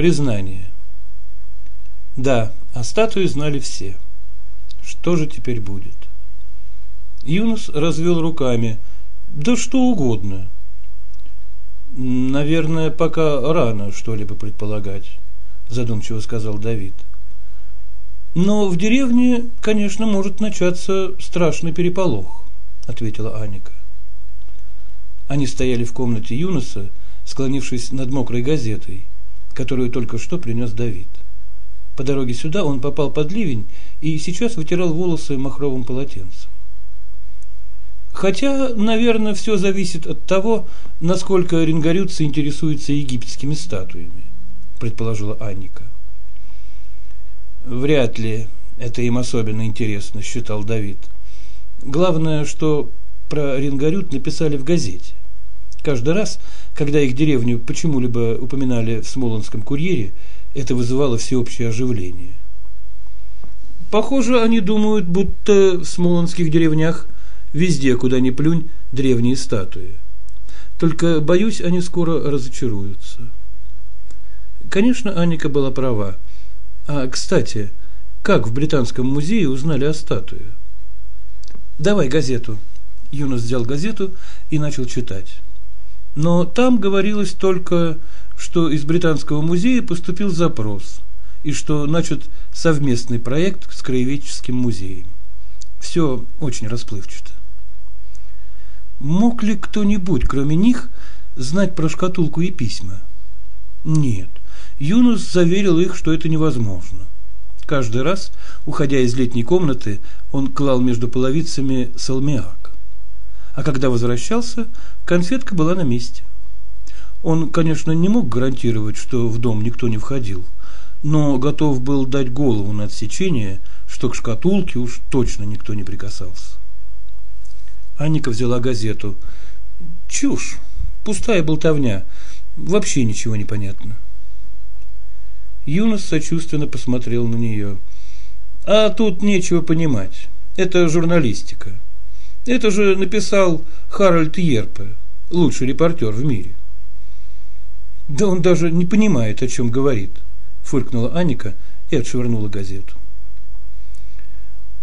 Признание. Да, о статуе знали все. Что же теперь будет? Юнус развел руками. Да что угодно. Наверное, пока рано что-либо предполагать, задумчиво сказал Давид. Но в деревне, конечно, может начаться страшный переполох, ответила Аника. Они стояли в комнате Юнуса, склонившись над мокрой газетой, которую только что принес Давид. По дороге сюда он попал под ливень и сейчас вытирал волосы махровым полотенцем. Хотя, наверное, все зависит от того, насколько рингарютцы интересуются египетскими статуями, предположила Анника. Вряд ли это им особенно интересно, считал Давид. Главное, что про Рингарют написали в газете. Каждый раз, когда их деревню почему-либо упоминали в Смолонском курьере, это вызывало всеобщее оживление. Похоже, они думают, будто в смолонских деревнях везде, куда ни плюнь, древние статуи. Только, боюсь, они скоро разочаруются. Конечно, Аника была права. А, кстати, как в Британском музее узнали о статуе? Давай газету. Юнос взял газету и начал читать. Но там говорилось только, что из Британского музея поступил запрос и что начат совместный проект с Краеведческим музеем. Все очень расплывчато. Мог ли кто-нибудь, кроме них, знать про шкатулку и письма? Нет. Юнус заверил их, что это невозможно. Каждый раз, уходя из летней комнаты, он клал между половицами салмиак. А когда возвращался, конфетка была на месте. Он, конечно, не мог гарантировать, что в дом никто не входил, но готов был дать голову на отсечение, что к шкатулке уж точно никто не прикасался. Анника взяла газету. Чушь, пустая болтовня, вообще ничего не понятно. Юнос сочувственно посмотрел на нее. А тут нечего понимать. Это журналистика. Это же написал Харальд Ерпе, лучший репортер в мире. Да он даже не понимает, о чем говорит, фыркнула Аника и отшвырнула газету.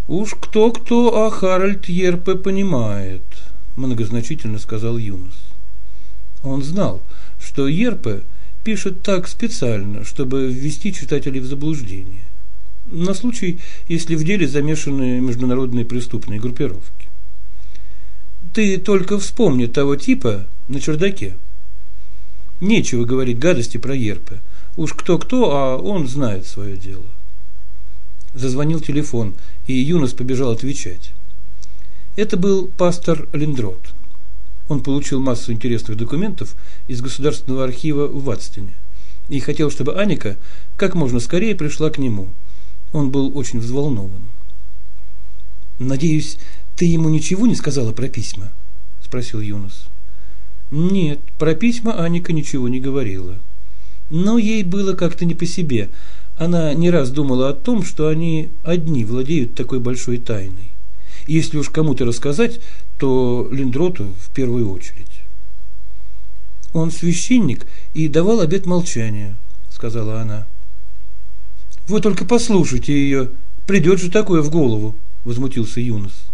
Уж кто-кто, а Харальд Ерпе понимает, многозначительно сказал Юнос. Он знал, что Ерпе пишет так специально, чтобы ввести читателей в заблуждение. На случай, если в деле замешаны международные преступные группировки. Ты только вспомни того типа на чердаке. Нечего говорить гадости про Ерпе. Уж кто-кто, а он знает свое дело. Зазвонил телефон, и Юнос побежал отвечать. Это был пастор Линдрот. Он получил массу интересных документов из Государственного архива в Ватстине и хотел, чтобы Аника как можно скорее пришла к нему. Он был очень взволнован. «Надеюсь, ты ему ничего не сказала про письма?» – спросил Юнос. Нет, про письма Аника ничего не говорила. Но ей было как-то не по себе – она не раз думала о том, что они одни владеют такой большой тайной. Если уж кому-то рассказать, то Линдроту в первую очередь. Он священник и давал обет молчания, сказала она. Вы только послушайте ее, придет же такое в голову, возмутился Юнос.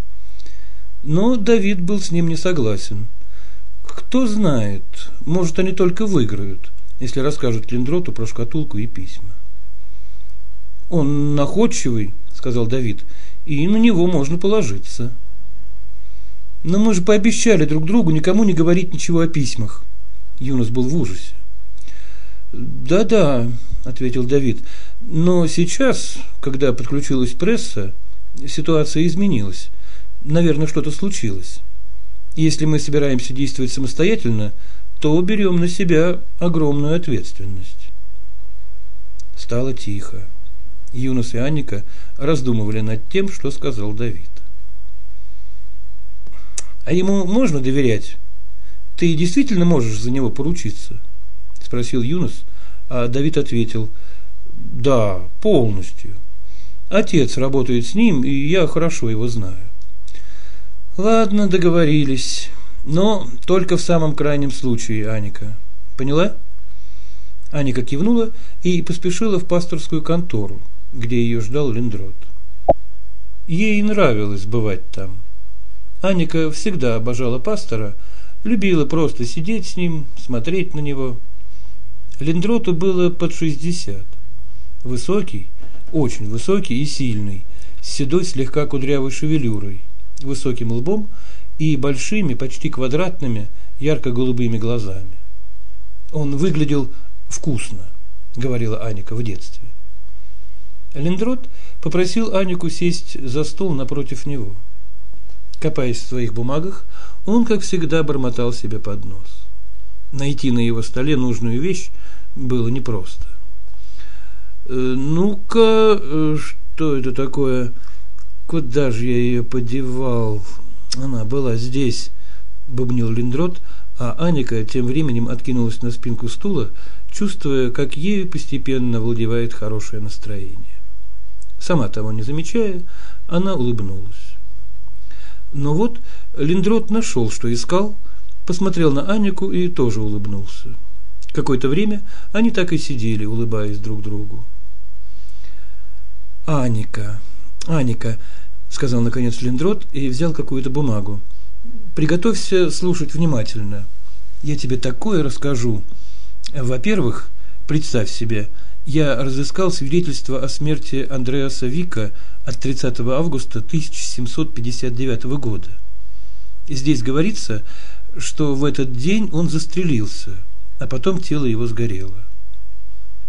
Но Давид был с ним не согласен. Кто знает, может, они только выиграют, если расскажут Линдроту про шкатулку и письма. Он находчивый, сказал Давид, и на него можно положиться. Но мы же пообещали друг другу никому не говорить ничего о письмах. Юнос был в ужасе. Да-да, ответил Давид. Но сейчас, когда подключилась пресса, ситуация изменилась. Наверное, что-то случилось. Если мы собираемся действовать самостоятельно, то берем на себя огромную ответственность. Стало тихо. Юнос и Анника раздумывали над тем, что сказал Давид. «А ему можно доверять? Ты действительно можешь за него поручиться?» – спросил Юнос, а Давид ответил «Да, полностью. Отец работает с ним, и я хорошо его знаю». «Ладно, договорились, но только в самом крайнем случае, Аника. Поняла?» Аника кивнула и поспешила в пасторскую контору, где ее ждал Линдрот. Ей нравилось бывать там. Аника всегда обожала пастора, любила просто сидеть с ним, смотреть на него. Линдроту было под шестьдесят. Высокий, очень высокий и сильный, с седой слегка кудрявой шевелюрой, высоким лбом и большими, почти квадратными, ярко-голубыми глазами. Он выглядел вкусно, говорила Аника в детстве. Линдрот попросил Анику сесть за стол напротив него. Копаясь в своих бумагах, он, как всегда, бормотал себе под нос. Найти на его столе нужную вещь было непросто. «Э, «Ну-ка, э, что это такое? Куда же я ее подевал? Она была здесь», – бубнил Линдрот, а Аника тем временем откинулась на спинку стула, чувствуя, как ею постепенно владевает хорошее настроение. Сама того не замечая, она улыбнулась. Но вот Линдрот нашел, что искал, посмотрел на Анику и тоже улыбнулся. Какое-то время они так и сидели, улыбаясь друг другу. «Аника, Аника», – сказал наконец Линдрот и взял какую-то бумагу. «Приготовься слушать внимательно. Я тебе такое расскажу. Во-первых, представь себе – я разыскал свидетельство о смерти Андреаса Вика от 30 августа 1759 года. Здесь говорится, что в этот день он застрелился, а потом тело его сгорело.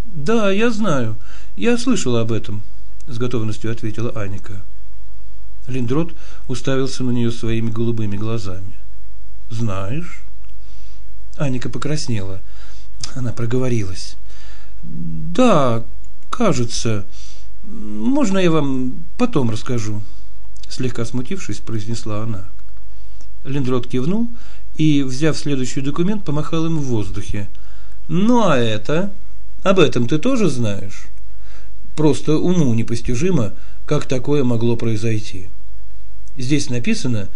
«Да, я знаю. Я слышала об этом», – с готовностью ответила Аника. Линдрот уставился на нее своими голубыми глазами. «Знаешь?» Аника покраснела. Она проговорилась. Да, кажется. Можно я вам потом расскажу? Слегка смутившись, произнесла она. Линдрот кивнул и, взяв следующий документ, помахал им в воздухе. Ну а это? Об этом ты тоже знаешь? Просто уму непостижимо, как такое могло произойти. Здесь написано,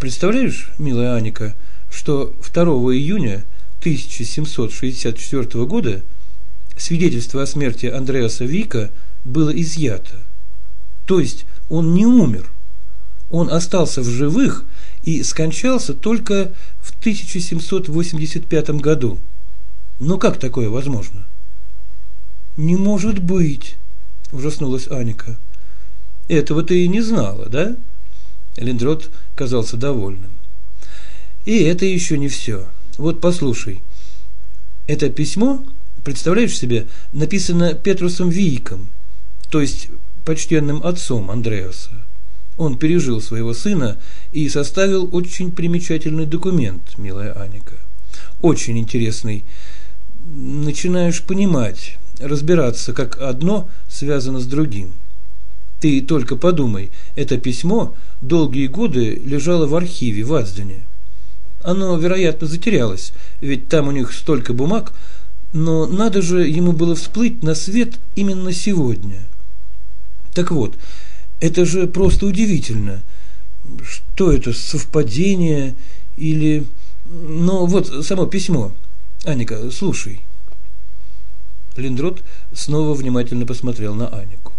представляешь, милая Аника, что 2 июня 1764 года свидетельство о смерти Андреаса Вика было изъято. То есть он не умер. Он остался в живых и скончался только в 1785 году. Но как такое возможно? Не может быть, ужаснулась Аника. Этого ты и не знала, да? Линдрот казался довольным. И это еще не все. Вот послушай. Это письмо представляешь себе, написано Петрусом Вийком, то есть почтенным отцом Андреаса. Он пережил своего сына и составил очень примечательный документ, милая Аника. Очень интересный. Начинаешь понимать, разбираться, как одно связано с другим. Ты только подумай, это письмо долгие годы лежало в архиве в Аздене. Оно, вероятно, затерялось, ведь там у них столько бумаг, но надо же ему было всплыть на свет именно сегодня. Так вот, это же просто удивительно. Что это, совпадение или... Ну, вот само письмо. Аника, слушай. Линдрот снова внимательно посмотрел на Анику.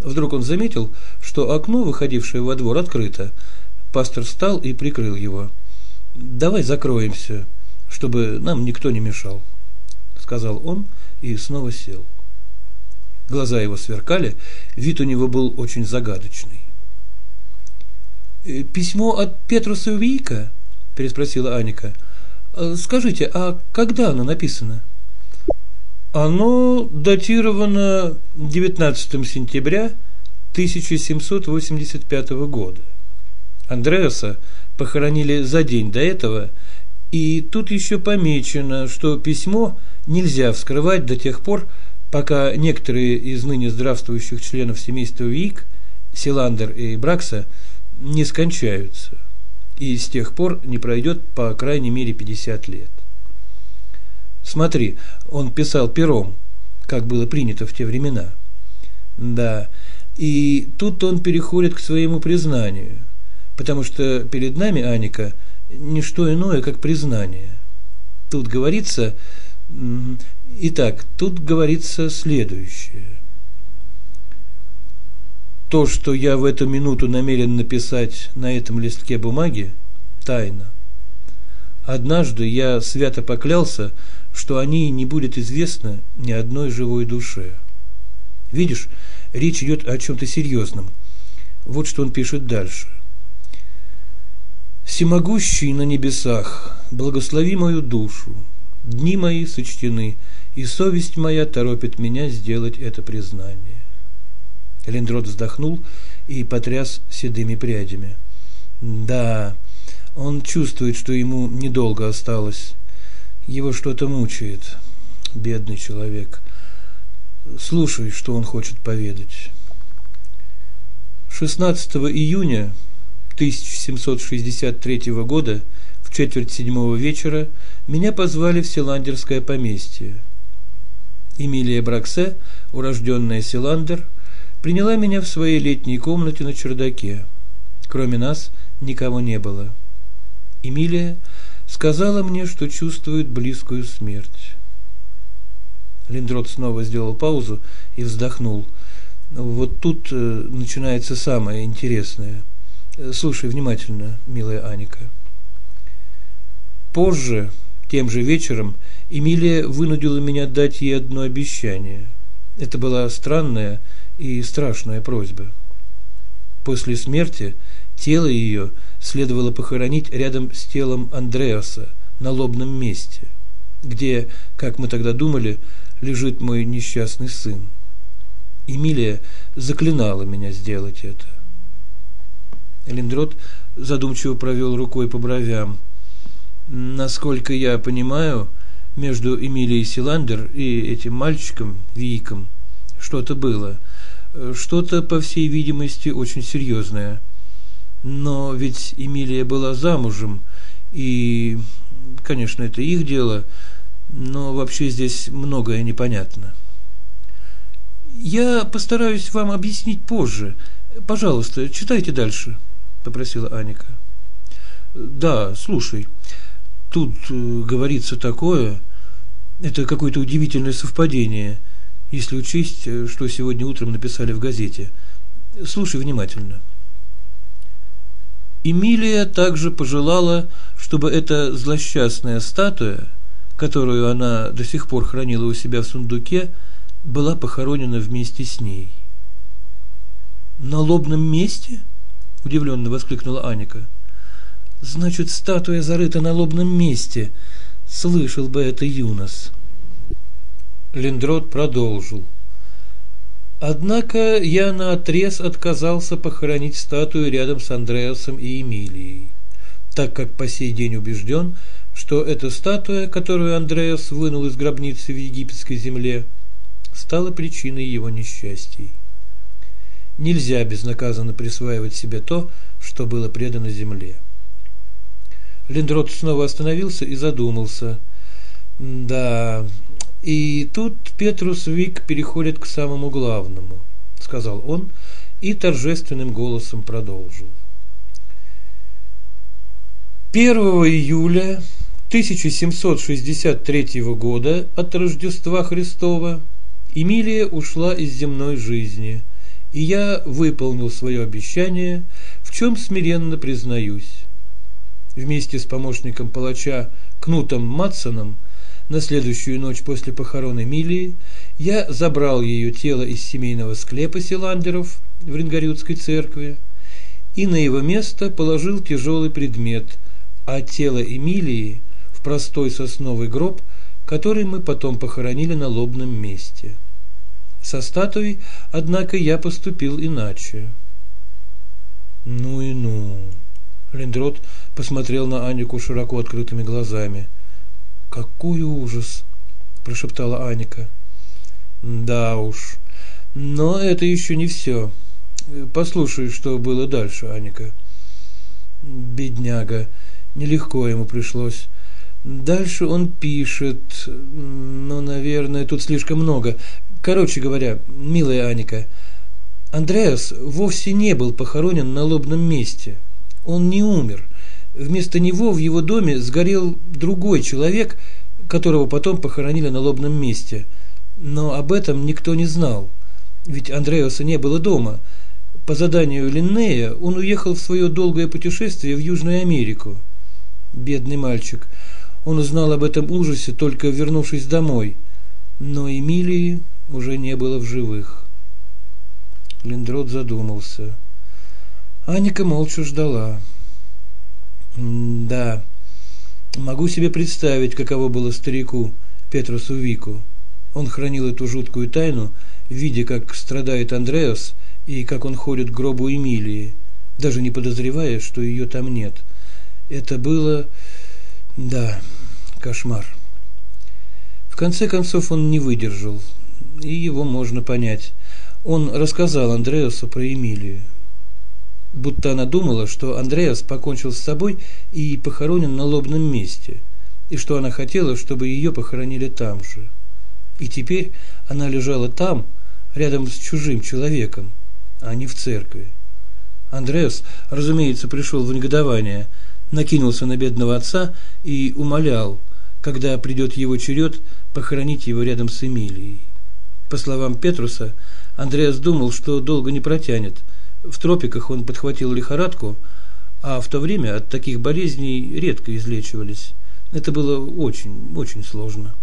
Вдруг он заметил, что окно, выходившее во двор, открыто. Пастор встал и прикрыл его. «Давай закроемся, чтобы нам никто не мешал» сказал он и снова сел. Глаза его сверкали, вид у него был очень загадочный. «Э, «Письмо от Петруса Вийка?» – переспросила Аника. «Э, «Скажите, а когда оно написано?» «Оно датировано 19 сентября 1785 года. Андреаса похоронили за день до этого, и тут еще помечено, что письмо – нельзя вскрывать до тех пор, пока некоторые из ныне здравствующих членов семейства Вик, Силандер и Бракса, не скончаются, и с тех пор не пройдет по крайней мере 50 лет. Смотри, он писал пером, как было принято в те времена. Да, и тут он переходит к своему признанию, потому что перед нами, Аника, не что иное, как признание. Тут говорится, Итак, тут говорится следующее. То, что я в эту минуту намерен написать на этом листке бумаги, тайна. Однажды я свято поклялся, что о ней не будет известно ни одной живой душе. Видишь, речь идет о чем-то серьезном. Вот что он пишет дальше. «Всемогущий на небесах, благослови мою душу, дни мои сочтены, и совесть моя торопит меня сделать это признание». Элендрод вздохнул и потряс седыми прядями. «Да, он чувствует, что ему недолго осталось. Его что-то мучает, бедный человек. Слушай, что он хочет поведать». 16 июня 1763 года в четверть седьмого вечера меня позвали в Силандерское поместье. Эмилия Браксе, урожденная Силандер, приняла меня в своей летней комнате на чердаке. Кроме нас никого не было. Эмилия сказала мне, что чувствует близкую смерть. Линдрот снова сделал паузу и вздохнул – вот тут э, начинается самое интересное. Слушай внимательно, милая Аника. Позже, тем же вечером, Эмилия вынудила меня дать ей одно обещание. Это была странная и страшная просьба. После смерти тело ее следовало похоронить рядом с телом Андреаса на лобном месте, где, как мы тогда думали, лежит мой несчастный сын. Эмилия заклинала меня сделать это. Линдрот задумчиво провел рукой по бровям. Насколько я понимаю, между Эмилией Силандер и этим мальчиком, Виком, что-то было. Что-то, по всей видимости, очень серьезное. Но ведь Эмилия была замужем, и, конечно, это их дело, но вообще здесь многое непонятно. Я постараюсь вам объяснить позже. Пожалуйста, читайте дальше, попросила Аника. Да, слушай. Тут э, говорится такое, это какое-то удивительное совпадение, если учесть, э, что сегодня утром написали в газете. Слушай внимательно. Эмилия также пожелала, чтобы эта злосчастная статуя, которую она до сих пор хранила у себя в сундуке, была похоронена вместе с ней. «На лобном месте?» – удивленно воскликнула Аника. «Значит, статуя зарыта на лобном месте. Слышал бы это Юнос». Линдрот продолжил. Однако я наотрез отказался похоронить статую рядом с Андреасом и Эмилией, так как по сей день убежден, что эта статуя, которую Андреас вынул из гробницы в египетской земле, стало причиной его несчастий. Нельзя безнаказанно присваивать себе то, что было предано земле. Линдрот снова остановился и задумался. Да, и тут Петрус Вик переходит к самому главному, сказал он и торжественным голосом продолжил. 1 июля 1763 года от Рождества Христова Эмилия ушла из земной жизни, и я выполнил свое обещание, в чем смиренно признаюсь. Вместе с помощником палача Кнутом Матсоном на следующую ночь после похорон Эмилии я забрал ее тело из семейного склепа Силандеров в Рингорюдской церкви и на его место положил тяжелый предмет, а тело Эмилии в простой сосновый гроб, который мы потом похоронили на лобном месте. Со статуей, однако, я поступил иначе. Ну и ну. Линдрот посмотрел на Анику широко открытыми глазами. Какой ужас, прошептала Аника. Да уж. Но это еще не все. Послушай, что было дальше, Аника. Бедняга, нелегко ему пришлось. Дальше он пишет, ну, наверное, тут слишком много. Короче говоря, милая Аника, Андреас вовсе не был похоронен на лобном месте. Он не умер. Вместо него в его доме сгорел другой человек, которого потом похоронили на лобном месте. Но об этом никто не знал, ведь Андреаса не было дома. По заданию Линнея он уехал в свое долгое путешествие в Южную Америку. Бедный мальчик. Он узнал об этом ужасе, только вернувшись домой. Но Эмилии уже не было в живых. Линдрот задумался. Аника молча ждала. Да, могу себе представить, каково было старику Петросу Вику. Он хранил эту жуткую тайну, видя, как страдает Андреас и как он ходит к гробу Эмилии, даже не подозревая, что ее там нет. Это было, да, кошмар. В конце концов он не выдержал, и его можно понять. Он рассказал Андреасу про Эмилию будто она думала, что Андреас покончил с собой и похоронен на лобном месте, и что она хотела, чтобы ее похоронили там же. И теперь она лежала там, рядом с чужим человеком, а не в церкви. Андреас, разумеется, пришел в негодование, накинулся на бедного отца и умолял, когда придет его черед, похоронить его рядом с Эмилией. По словам Петруса, Андреас думал, что долго не протянет – в тропиках он подхватил лихорадку, а в то время от таких болезней редко излечивались. Это было очень, очень сложно.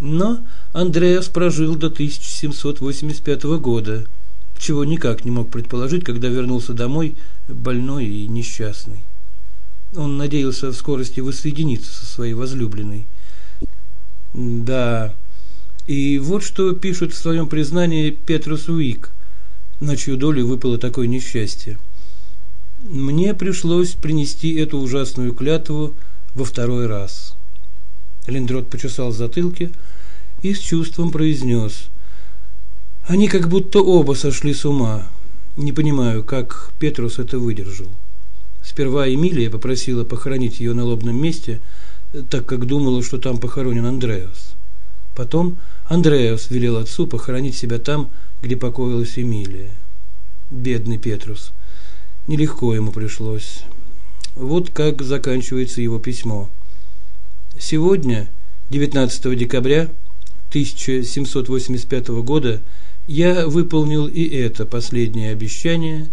Но Андреас прожил до 1785 года, чего никак не мог предположить, когда вернулся домой больной и несчастный. Он надеялся в скорости воссоединиться со своей возлюбленной. Да, и вот что пишет в своем признании Петрус Уик – на чью долю выпало такое несчастье. Мне пришлось принести эту ужасную клятву во второй раз. Линдрот почесал затылки и с чувством произнес. Они как будто оба сошли с ума. Не понимаю, как Петрус это выдержал. Сперва Эмилия попросила похоронить ее на лобном месте, так как думала, что там похоронен Андреас. Потом Андреас велел отцу похоронить себя там, где покоилась Эмилия. Бедный Петрус. Нелегко ему пришлось. Вот как заканчивается его письмо. Сегодня, 19 декабря 1785 года, я выполнил и это последнее обещание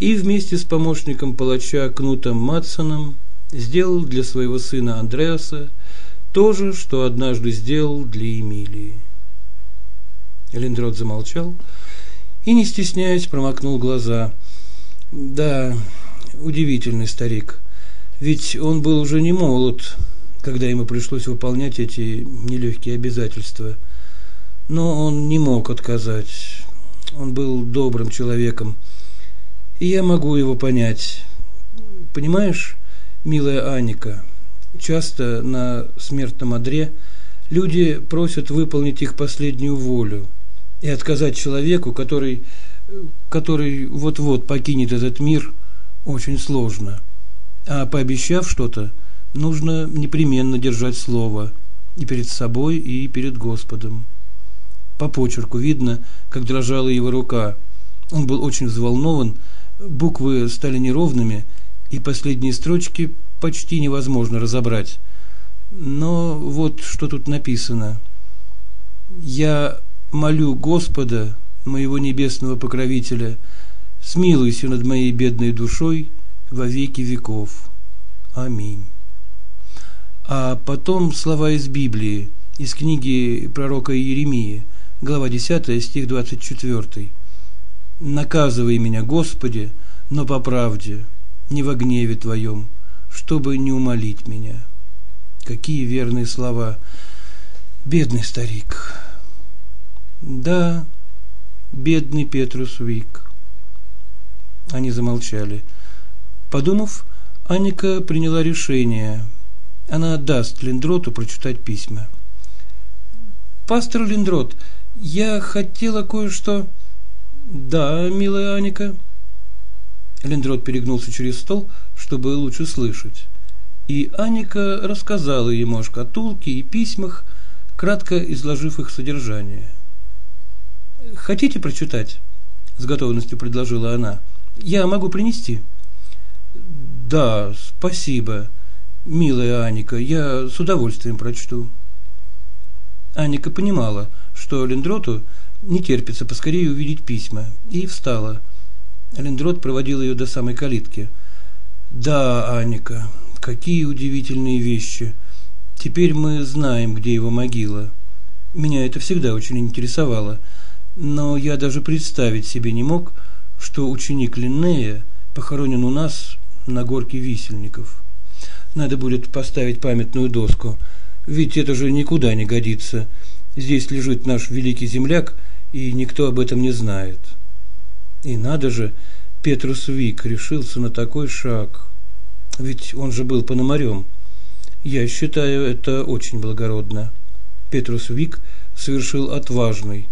и вместе с помощником палача Кнутом Матсоном сделал для своего сына Андреаса то же, что однажды сделал для Эмилии. Линдрот замолчал и, не стесняясь, промокнул глаза. Да, удивительный старик. Ведь он был уже не молод, когда ему пришлось выполнять эти нелегкие обязательства. Но он не мог отказать. Он был добрым человеком. И я могу его понять. Понимаешь, милая Аника, часто на смертном одре люди просят выполнить их последнюю волю – и отказать человеку, который, который вот-вот покинет этот мир, очень сложно. А пообещав что-то, нужно непременно держать слово и перед собой, и перед Господом. По почерку видно, как дрожала его рука. Он был очень взволнован, буквы стали неровными, и последние строчки почти невозможно разобрать. Но вот что тут написано. «Я молю Господа, моего небесного покровителя, смилуйся над моей бедной душой во веки веков. Аминь. А потом слова из Библии, из книги пророка Иеремии, глава 10, стих 24. «Наказывай меня, Господи, но по правде, не во гневе Твоем, чтобы не умолить меня». Какие верные слова. Бедный старик. Да, бедный Петрус Вик. Они замолчали. Подумав, Аника приняла решение. Она даст Линдроту прочитать письма. «Пастор Линдрот, я хотела кое-что...» «Да, милая Аника». Линдрот перегнулся через стол, чтобы лучше слышать. И Аника рассказала ему о шкатулке и письмах, кратко изложив их содержание. Хотите прочитать? С готовностью предложила она. Я могу принести? Да, спасибо, милая Аника, я с удовольствием прочту. Анника понимала, что Лендроту не терпится поскорее увидеть письма, и встала. Лендрот проводил ее до самой калитки. «Да, Анника, какие удивительные вещи! Теперь мы знаем, где его могила. Меня это всегда очень интересовало, но я даже представить себе не мог, что ученик Линнея похоронен у нас на горке висельников. Надо будет поставить памятную доску, ведь это же никуда не годится. Здесь лежит наш великий земляк, и никто об этом не знает. И надо же, Петрус Вик решился на такой шаг. Ведь он же был пономарем. Я считаю это очень благородно. Петрус Вик совершил отважный,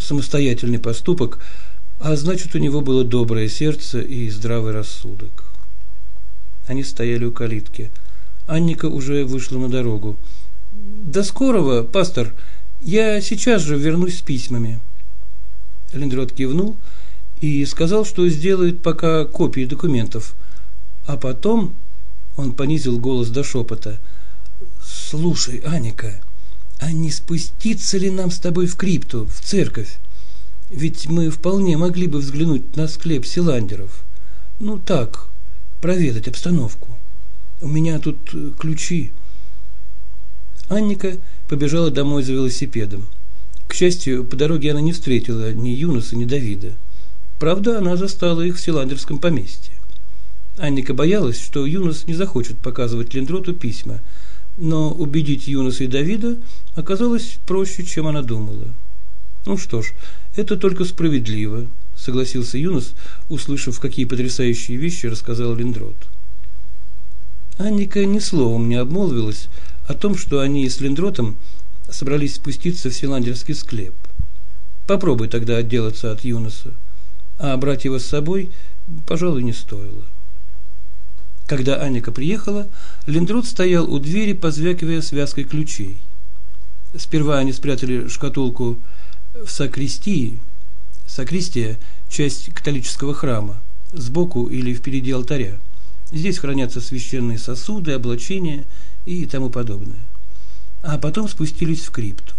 самостоятельный поступок, а значит, у него было доброе сердце и здравый рассудок. Они стояли у калитки. Анника уже вышла на дорогу. «До скорого, пастор! Я сейчас же вернусь с письмами». Лендрот кивнул и сказал, что сделает пока копии документов. А потом он понизил голос до шепота. «Слушай, Аника, а не спуститься ли нам с тобой в крипту, в церковь? Ведь мы вполне могли бы взглянуть на склеп Силандеров. Ну так, проведать обстановку. У меня тут э, ключи. Анника побежала домой за велосипедом. К счастью, по дороге она не встретила ни Юноса, ни Давида. Правда, она застала их в Силандерском поместье. Анника боялась, что Юнос не захочет показывать Лендроту письма, но убедить Юноса и Давида оказалось проще, чем она думала. Ну что ж, это только справедливо, согласился Юнос, услышав, какие потрясающие вещи рассказал Лендрот. Анника ни словом не обмолвилась о том, что они с Лендротом собрались спуститься в Силандерский склеп. Попробуй тогда отделаться от Юноса, а брать его с собой, пожалуй, не стоило. Когда Анника приехала, Лендрот стоял у двери, позвякивая связкой ключей. Сперва они спрятали шкатулку в сакристии. Сакристия – часть католического храма, сбоку или впереди алтаря. Здесь хранятся священные сосуды, облачения и тому подобное. А потом спустились в крипту.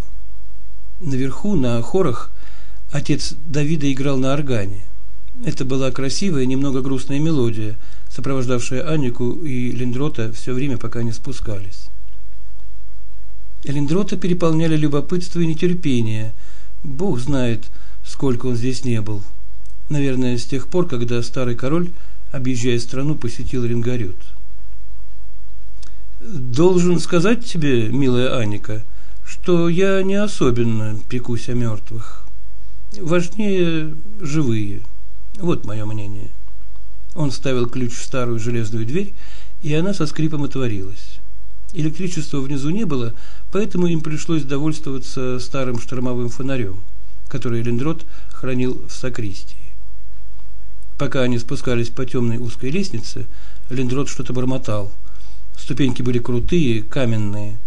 Наверху, на хорах, отец Давида играл на органе. Это была красивая, немного грустная мелодия, сопровождавшая Аннику и Линдрота все время, пока они спускались. Линдрота переполняли любопытство и нетерпение. Бог знает, сколько он здесь не был. Наверное, с тех пор, когда старый король, объезжая страну, посетил Рингарют. Должен сказать тебе, милая Аника, что я не особенно пекусь о мертвых. Важнее живые. Вот мое мнение. Он вставил ключ в старую железную дверь, и она со скрипом отворилась. Электричества внизу не было, поэтому им пришлось довольствоваться старым штормовым фонарем, который Лендрот хранил в сакристии. Пока они спускались по темной узкой лестнице, Лендрот что-то бормотал. Ступеньки были крутые, каменные.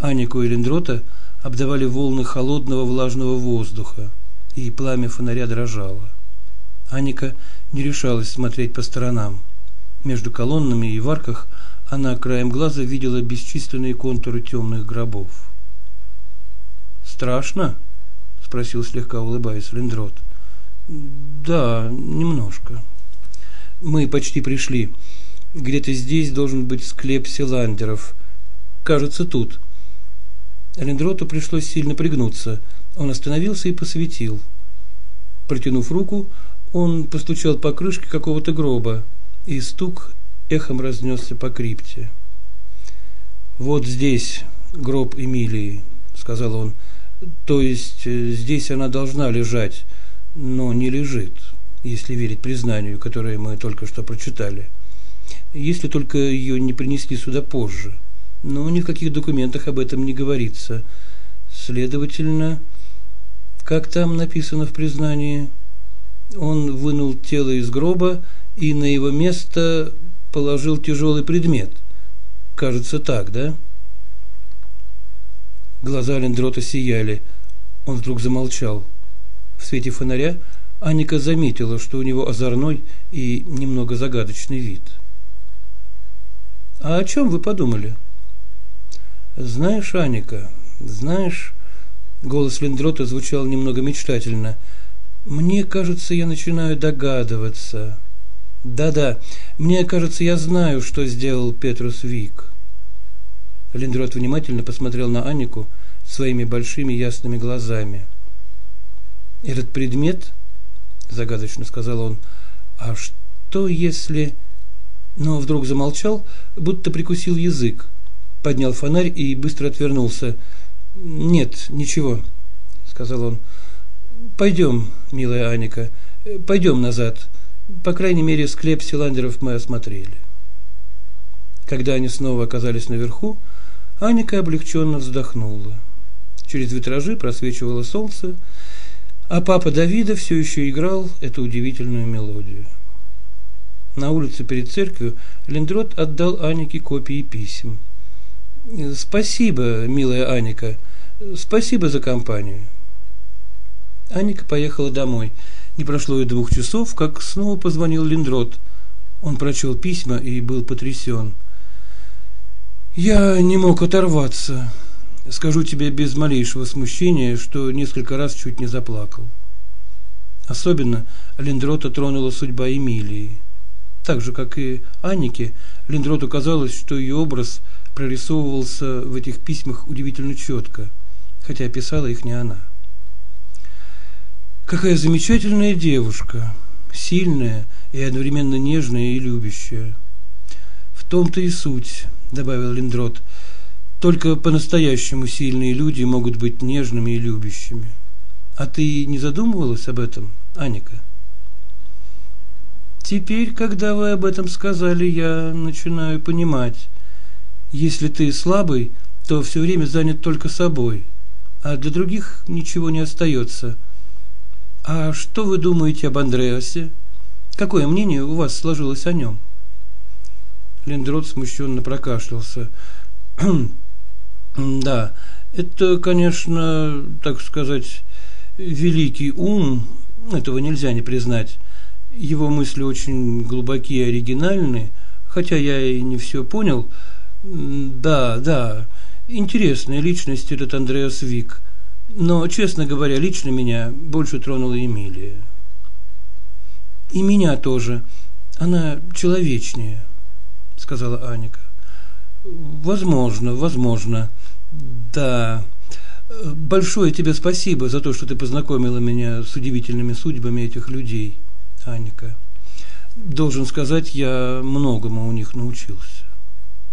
Анику и Лендрота обдавали волны холодного влажного воздуха, и пламя фонаря дрожало. Аника не решалась смотреть по сторонам. Между колоннами и в арках она краем глаза видела бесчисленные контуры темных гробов. «Страшно?» – спросил слегка улыбаясь Лендрот. «Да, немножко. Мы почти пришли. Где-то здесь должен быть склеп Силандеров. Кажется, тут». Лендроту пришлось сильно пригнуться. Он остановился и посветил. Протянув руку, он постучал по крышке какого-то гроба, и стук эхом разнесся по крипте. «Вот здесь гроб Эмилии», — сказал он. «То есть э, здесь она должна лежать, но не лежит, если верить признанию, которое мы только что прочитали. Если только ее не принесли сюда позже. Но ни в каких документах об этом не говорится. Следовательно, как там написано в признании?» Он вынул тело из гроба и на его место положил тяжелый предмет. Кажется, так, да? Глаза Лендрота сияли. Он вдруг замолчал. В свете фонаря Аника заметила, что у него озорной и немного загадочный вид. «А о чем вы подумали?» «Знаешь, Аника, знаешь, Голос Линдрота звучал немного мечтательно. Мне кажется, я начинаю догадываться. Да-да, мне кажется, я знаю, что сделал Петрус Вик. Линдрот внимательно посмотрел на Аннику своими большими ясными глазами. Этот предмет, загадочно сказал он, а что если... Но вдруг замолчал, будто прикусил язык, поднял фонарь и быстро отвернулся. «Нет, ничего», — сказал он. «Пойдем, милая Аника, пойдем назад. По крайней мере, склеп Силандеров мы осмотрели». Когда они снова оказались наверху, Аника облегченно вздохнула. Через витражи просвечивало солнце, а папа Давида все еще играл эту удивительную мелодию. На улице перед церковью Лендрот отдал Анике копии писем. «Спасибо, милая Аника, спасибо за компанию». Аника поехала домой. Не прошло и двух часов, как снова позвонил Лендрот. Он прочел письма и был потрясен. «Я не мог оторваться», Скажу тебе без малейшего смущения, что несколько раз чуть не заплакал. Особенно Линдрота тронула судьба Эмилии. Так же, как и Аннике, Линдроту казалось, что ее образ прорисовывался в этих письмах удивительно четко, хотя писала их не она. Какая замечательная девушка, сильная и одновременно нежная и любящая. В том-то и суть, добавил Линдрот, — только по-настоящему сильные люди могут быть нежными и любящими. А ты не задумывалась об этом, Аника? Теперь, когда вы об этом сказали, я начинаю понимать. Если ты слабый, то все время занят только собой, а для других ничего не остается. А что вы думаете об Андреасе? Какое мнение у вас сложилось о нем? Лендрот смущенно прокашлялся. Да, это, конечно, так сказать, великий ум, этого нельзя не признать. Его мысли очень глубокие и оригинальны, хотя я и не все понял. Да, да, интересная личность этот Андреас Вик. Но, честно говоря, лично меня больше тронула Эмилия. И меня тоже. Она человечнее, сказала Аника. Возможно, возможно. Да. Большое тебе спасибо за то, что ты познакомила меня с удивительными судьбами этих людей, Аника. Должен сказать, я многому у них научился.